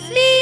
with me.